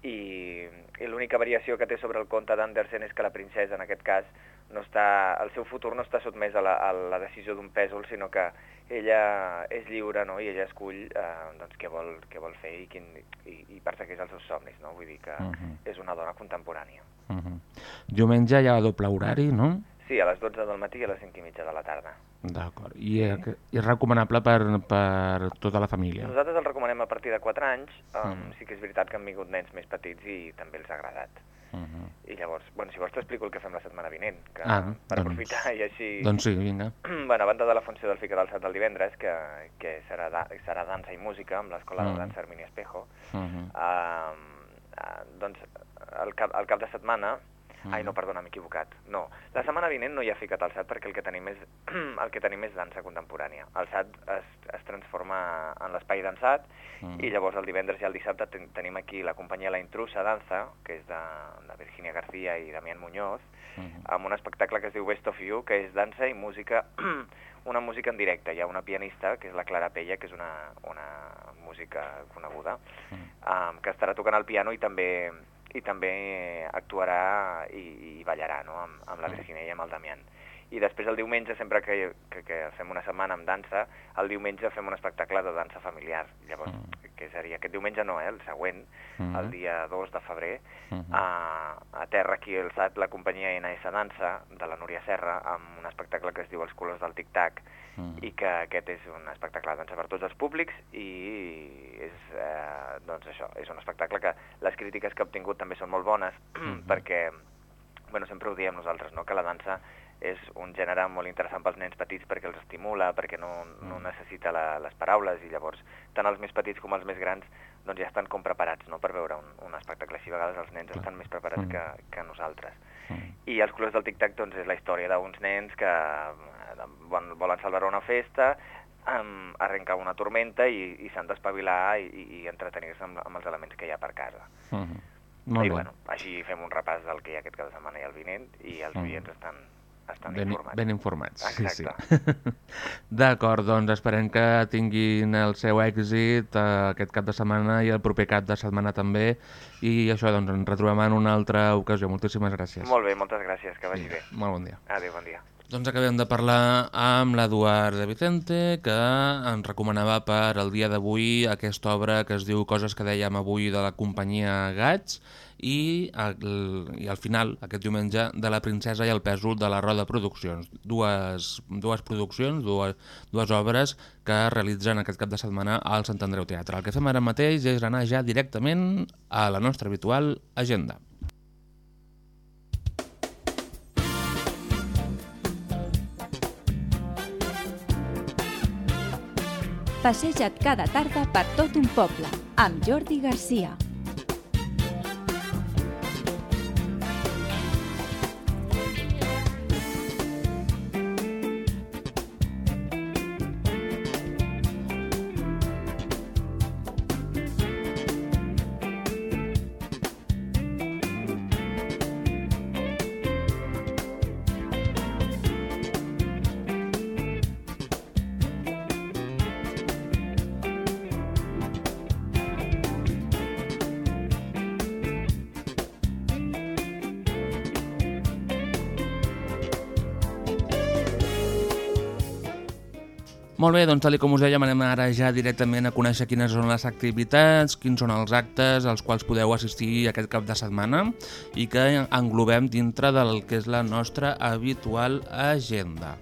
i, i l'única variació que té sobre el conte d'Andersen és que la princesa, en aquest cas, no està, el seu futur no està sotmès a la, a la decisió d'un pèsol, sinó que ella és lliure no? i ella escull eh, doncs, què, vol, què vol fer i, quin, i, i persegueix els seus somnis. No? Vull dir que Mhm. és una dona contemporània. Uh -huh. Diumenge hi ha doble horari, no? Sí, a les 12 del matí i a les 5 i mitja de la tarda. D'acord. I, eh, que- i és recomanable per, per tota la família. Nosaltres el recomanem a partir de 4 anys, um, Mm. sí que és veritat que han vingut nens més petits i també els ha agradat. Uh -huh. I llavors, bueno, si vols t'explico el que fem la setmana vinent, que, Ah, per doncs- aprofitar i així... Doncs sí, vinga. bueno, a banda de la funció del Ficat Alçat del divendres, que, que serà, da, serà dansa i música amb l'Escola Mm. de Dansa Hermini Espejo, Uh -huh. uh, uh, doncs el cap, el cap de setmana... Mm. Ai, no, perdona, m'he equivocat. No, la setmana vinent no hi ha Ficat Alçat perquè el que tenim és, el que tenim és dansa contemporània. El SAT es, es transforma en l'espai dansat Mm. i llavors el divendres i el dissabte ten, tenim aquí la companyia La Intrusa Danza, que és de, de Virginia García i Damián Muñoz, Mhm. amb un espectacle que es diu Best of You, que és dansa i música, una música en directe. Hi ha una pianista, que és la Clara Pella, que és una, una música coneguda, um, que estarà tocant el piano i també i també actuarà i, i ballarà no? amb, amb la Virginia i amb el Damián. I després el diumenge, sempre que, que, que fem una setmana amb dansa, el diumenge fem un espectacle de dansa familiar. Llavors, que seria aquest diumenge no, eh, el següent, Mhm. el dia 2 de febrer, Mhm. a, a terra aquí al SAT la companyia NS Dansa de la Núria Serra amb un espectacle que es diu Els colors del tic-tac Mhm. i que aquest és un espectacle de dansa per tots els públics i és, eh, doncs això, és un espectacle que les crítiques que ha obtingut també són molt bones perquè bueno, sempre ho diem nosaltres, no? que la dansa és un gènere molt interessant pels nens petits perquè els estimula, perquè no, no necessita la, les paraules i llavors tant els més petits com els més grans doncs ja estan com preparats no? per veure un, un espectacle així. A vegades els nens estan més preparats Mm. que, que nosaltres. I els colors del tic-tac doncs, és la història d'uns nens que eh, vol- volen celebrar una festa, um, arrenca una tormenta i, i s'han d'espavilar i, i, i entretenir-se amb, amb els elements que hi ha per casa. Uh -huh. Molt I bé. bueno, així fem un repàs del que hi ha aquest cap de setmana i el vinent i els Mhm. oients estan, estan Ben, informats. ben informats, sí, sí. Exacte. D'acord, doncs esperem que tinguin el seu èxit eh, aquest cap de setmana i el proper cap de setmana també. I això, doncs, ens retrobem en una altra ocasió. Moltíssimes gràcies. Molt bé, moltes gràcies, que vagi bé. Molt bon dia. Adéu, bon dia. Doncs acabem de parlar amb l'Eduard de Vicente, que ens recomanava per al dia d'avui aquesta obra que es diu Coses que dèiem avui de la companyia Gats, i, el, i al final, aquest diumenge, de La princesa i el pèsol de la Roda Produccions. Dues, dues produccions, dues, dues obres que realitzen aquest cap de setmana al Sant Andreu Teatre. El que fem ara mateix és anar ja directament a la nostra habitual agenda. Passeja't cada tarda per tot un poble, amb Jordi Garcia. Molt bé, doncs tal com us dèiem, anem ara ja directament a conèixer quines són les activitats, quins són els actes als quals podeu assistir aquest cap de setmana i que englobem dintre del que és la nostra habitual agenda.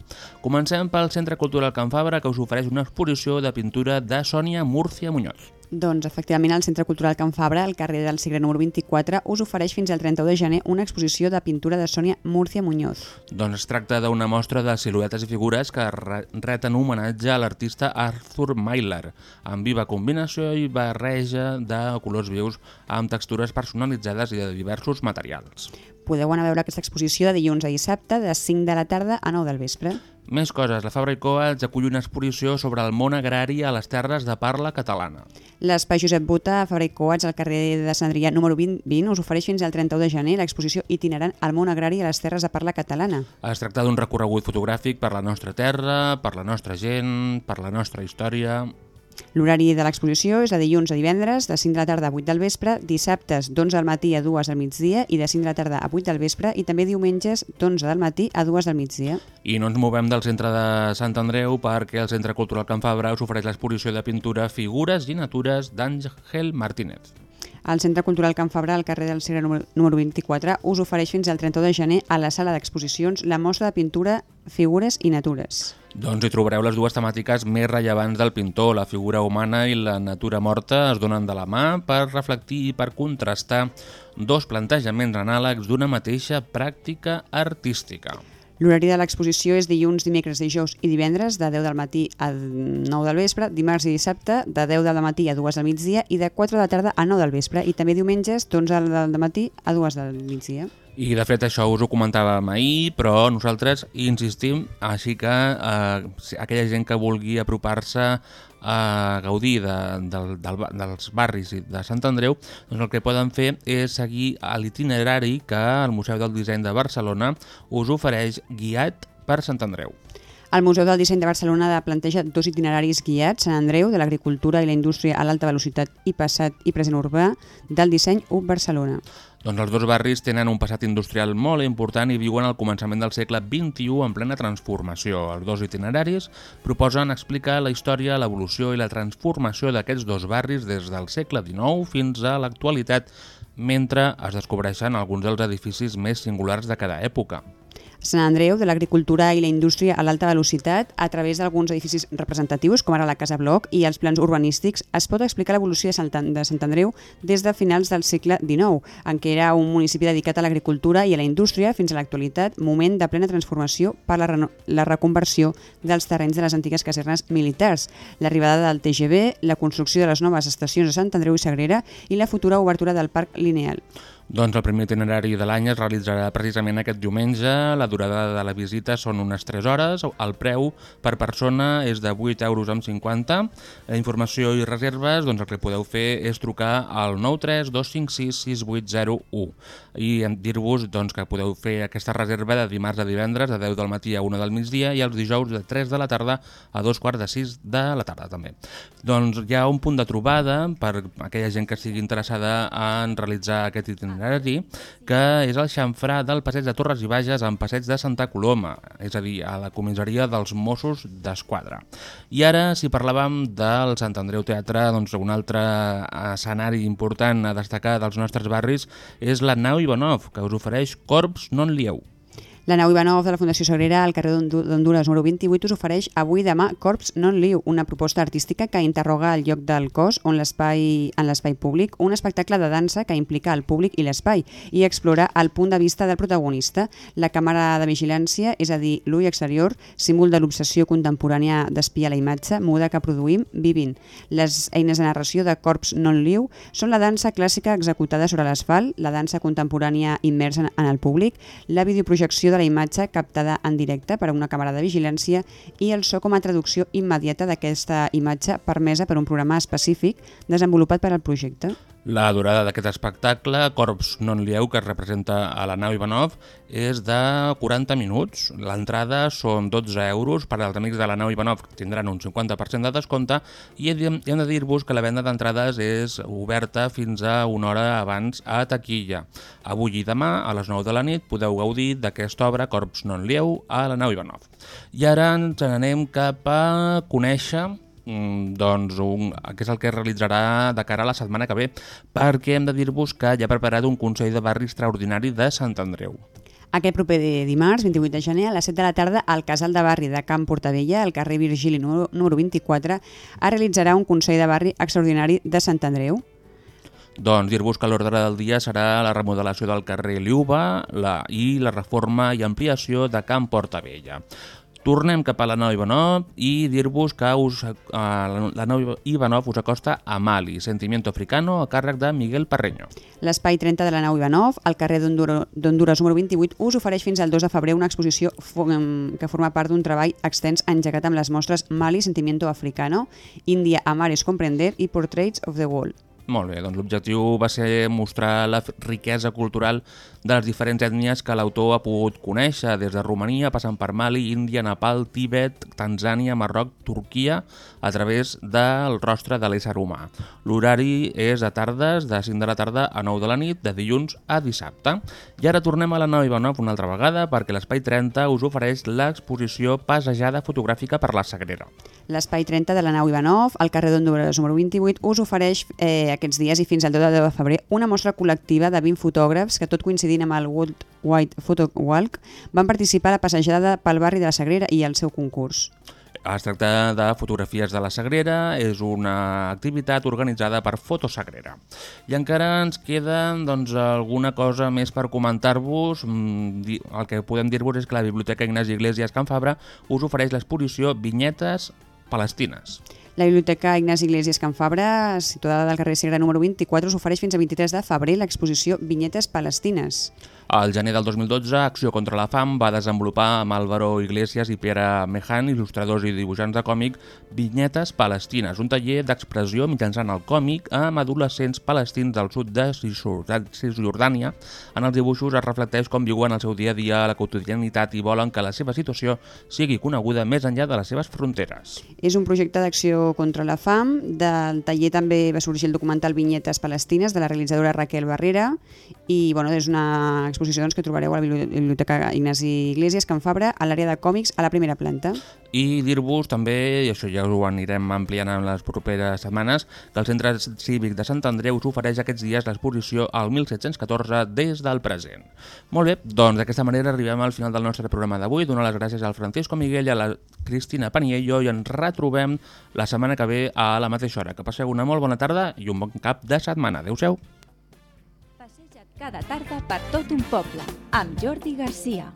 Comencem pel Centre Cultural Can Fabra, que us ofereix una exposició de pintura de Sònia Múrcia Muñoz. Doncs, efectivament, el Centre Cultural Can Fabra, al carrer del Segre número 24, us ofereix fins al 31 de gener una exposició de pintura de Sònia Múrcia Muñoz. Doncs es tracta d'una mostra de siluetes i figures que re reten homenatge a l'artista Arthur Myler, amb viva combinació i barreja de colors vius amb textures personalitzades i de diversos materials. Podeu anar a veure aquesta exposició de dilluns a dissabte, de 5 de la tarda a 9 del vespre. Més coses. La Fabra i Coats acull una exposició sobre el món agrari a les terres de parla catalana. L'espai Josep Buta a Fabra i Coats, al carrer de Sant Adrià número 20, 20, us ofereix fins al 31 de gener l'exposició itinerant al món agrari a les terres de parla catalana. Es tracta d'un recorregut fotogràfic per la nostra terra, per la nostra gent, per la nostra història... L'horari de l'exposició és de dilluns a divendres, de 5 de la tarda a 8 del vespre, dissabtes d'11 del matí a 2 del migdia i de 5 de la tarda a 8 del vespre i també diumenges d'11 del matí a 2 del migdia. I no ens movem del centre de Sant Andreu perquè el Centre Cultural Can Fabra us ofereix l'exposició de pintura Figures i Natures d'Àngel Martínez. El Centre Cultural Can Fabra, al carrer del Segre número 24, us ofereix fins al 31 de gener a la sala d'exposicions la mostra de pintura Figures i Natures. Doncs hi trobareu les dues temàtiques més rellevants del pintor, la figura humana i la natura morta es donen de la mà per reflectir i per contrastar dos plantejaments anàlegs d'una mateixa pràctica artística. L'horari de l'exposició és dilluns, dimecres, dijous i divendres de 10 del matí a 9 del vespre, dimarts i dissabte de 10 del matí a 2 del migdia i de 4 de la tarda a 9 del vespre i també diumenges d'11 del matí a 2 del migdia. I de fet això us ho comentàvem ahir, però nosaltres insistim, així que eh, aquella gent que vulgui apropar-se a gaudir de, del, del, dels barris de Sant Andreu, doncs el que poden fer és seguir l'itinerari que el Museu del Disseny de Barcelona us ofereix guiat per Sant Andreu. El Museu del Disseny de Barcelona planteja dos itineraris guiats, Sant Andreu, de l'agricultura i la indústria a l'alta velocitat i passat i present urbà, del disseny UB Barcelona. Doncs els dos barris tenen un passat industrial molt important i viuen al començament del segle XXI en plena transformació. Els dos itineraris proposen explicar la història, l'evolució i la transformació d'aquests dos barris des del segle XIX fins a l'actualitat, mentre es descobreixen alguns dels edificis més singulars de cada època. Sant Andreu, de l'agricultura i la indústria a l'alta velocitat, a través d'alguns edificis representatius, com ara la Casa Bloc i els plans urbanístics, es pot explicar l'evolució de Sant Andreu des de finals del segle XIX, en què era un municipi dedicat a l'agricultura i a la indústria fins a l'actualitat, moment de plena transformació per la, la reconversió dels terrenys de les antigues casernes militars, l'arribada del TGV, la construcció de les noves estacions de Sant Andreu i Sagrera i la futura obertura del Parc Lineal. Doncs el primer itinerari de l'any es realitzarà precisament aquest diumenge. La durada de la visita són unes 3 hores. El preu per persona és de 8 euros amb 50. La informació i reserves, doncs el que podeu fer és trucar al 93 256 6801 i dir-vos doncs, que podeu fer aquesta reserva de dimarts a divendres de 10 del matí a 1 del migdia i els dijous de 3 de la tarda a 2 quarts de 6 de la tarda també. Doncs hi ha un punt de trobada per aquella gent que estigui interessada en realitzar aquest itinerari itinerari, que és el xamfrà del passeig de Torres i Bages en passeig de Santa Coloma, és a dir, a la comissaria dels Mossos d'Esquadra. I ara, si parlàvem del Sant Andreu Teatre, doncs un altre escenari important a destacar dels nostres barris és la nau Ivanov, que us ofereix Corps Non Lieu. La nau Ivanov de la Fundació Sagrera al carrer d'Honduras número 28 us ofereix avui demà Corps Non Liu, una proposta artística que interroga el lloc del cos on l'espai en l'espai públic, un espectacle de dansa que implica el públic i l'espai i explora el punt de vista del protagonista, la càmera de vigilància, és a dir, l'ull exterior, símbol de l'obsessió contemporània d'espiar la imatge muda que produïm vivint. Les eines de narració de Corps Non Liu són la dansa clàssica executada sobre l'asfalt, la dansa contemporània immersa en el públic, la videoprojecció de la imatge captada en directe per a una càmera de vigilància i el so com a traducció immediata d'aquesta imatge permesa per un programa específic desenvolupat per al projecte. La durada d'aquest espectacle, Corps non lieu, que representa a la nau Ivanov, és de 40 minuts. L'entrada són 12 euros, per als amics de la nau Ivanov tindran un 50% de descompte i hem de dir-vos que la venda d'entrades és oberta fins a una hora abans a taquilla. Avui i demà, a les 9 de la nit, podeu gaudir d'aquesta obra Corps non lieu a la nau Ivanov. I ara ens anem cap a conèixer doncs un, que és el que es realitzarà de cara a la setmana que ve, perquè hem de dir-vos que ja ha preparat un Consell de Barri extraordinari de Sant Andreu. Aquest proper dimarts, 28 de gener, a les 7 de la tarda, al Casal de Barri de Camp Portavella, al carrer Virgili número 24, es realitzarà un Consell de Barri extraordinari de Sant Andreu. Doncs dir-vos que l'ordre del dia serà la remodelació del carrer Liuba la, i la reforma i ampliació de Camp Portavella. Tornem cap a la nau Ivanov i dir-vos que us, uh, la nau Ivanov us acosta a Mali, Sentimiento Africano, a càrrec de Miguel Parreño. L'espai 30 de la nau Ivanov, al carrer d'Honduras número 28, us ofereix fins al 2 de febrer una exposició que forma part d'un treball extens engegat amb les mostres Mali, Sentimiento Africano, India, Amares Comprender i Portraits of the World. Molt bé, doncs l'objectiu va ser mostrar la riquesa cultural de les diferents ètnies que l'autor ha pogut conèixer, des de Romania, passant per Mali, Índia, Nepal, Tíbet, Tanzània, Marroc, Turquia, a través del rostre de l'ésser humà. L'horari és a tardes, de 5 de la tarda a 9 de la nit, de dilluns a dissabte. I ara tornem a la nau Ivanov una altra vegada, perquè l'Espai 30 us ofereix l'exposició Passejada fotogràfica per la Sagrera. L'Espai 30 de la nau Ivanov, al carrer d'Honduras número 28, us ofereix eh, aquests dies i fins al 2 de febrer una mostra col·lectiva de 20 fotògrafs que tot coincidint amb el World Wide Photo Walk van participar a la passejada pel barri de la Sagrera i al seu concurs. Es tracta de fotografies de la Sagrera, és una activitat organitzada per Fotosagrera. I encara ens queda doncs, alguna cosa més per comentar-vos. Mm, el que podem dir-vos és que la Biblioteca Ignasi Iglesias Can Fabra us ofereix l'exposició Vinyetes Palestines. La Biblioteca Ignasi Iglesias Can Fabra, situada del carrer Segre número 24, us ofereix fins a 23 de febrer l'exposició Vinyetes Palestines. Al gener del 2012, Acció contra la Fam va desenvolupar amb Álvaro Iglesias i Pere Mejan, il·lustradors i dibuixants de còmic, Vinyetes Palestines, un taller d'expressió mitjançant el còmic amb adolescents palestins del sud de Cisjordània. En els dibuixos es reflecteix com viuen el seu dia a dia la quotidianitat i volen que la seva situació sigui coneguda més enllà de les seves fronteres. És un projecte d'acció contra la fam. Del taller també va sorgir el documental Vinyetes Palestines de la realitzadora Raquel Barrera i bueno, és una exposició doncs, que trobareu a la Biblioteca Ignasi Iglesias, Can Fabra, a l'àrea de còmics, a la primera planta. I dir-vos també, i això ja ho anirem ampliant en les properes setmanes, que el Centre Cívic de Sant Andreu us ofereix aquests dies l'exposició al 1714 des del present. Molt bé, doncs d'aquesta manera arribem al final del nostre programa d'avui. Donar les gràcies al Francisco Miguel i a la Cristina Paniello i ens retrobem la setmana que ve a la mateixa hora. Que passeu una molt bona tarda i un bon cap de setmana. Adéu-siau. Cada tarda per tot un poble amb Jordi Garcia.